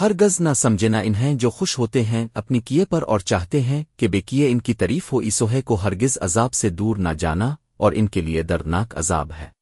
ہرگز نہ سمجھنا انہیں جو خوش ہوتے ہیں اپنی کیے پر اور چاہتے ہیں کہ بے کیے ان کی تعریف ہو اسوہے کو ہرگز عذاب سے دور نہ جانا اور ان کے لیے دردناک عذاب ہے۔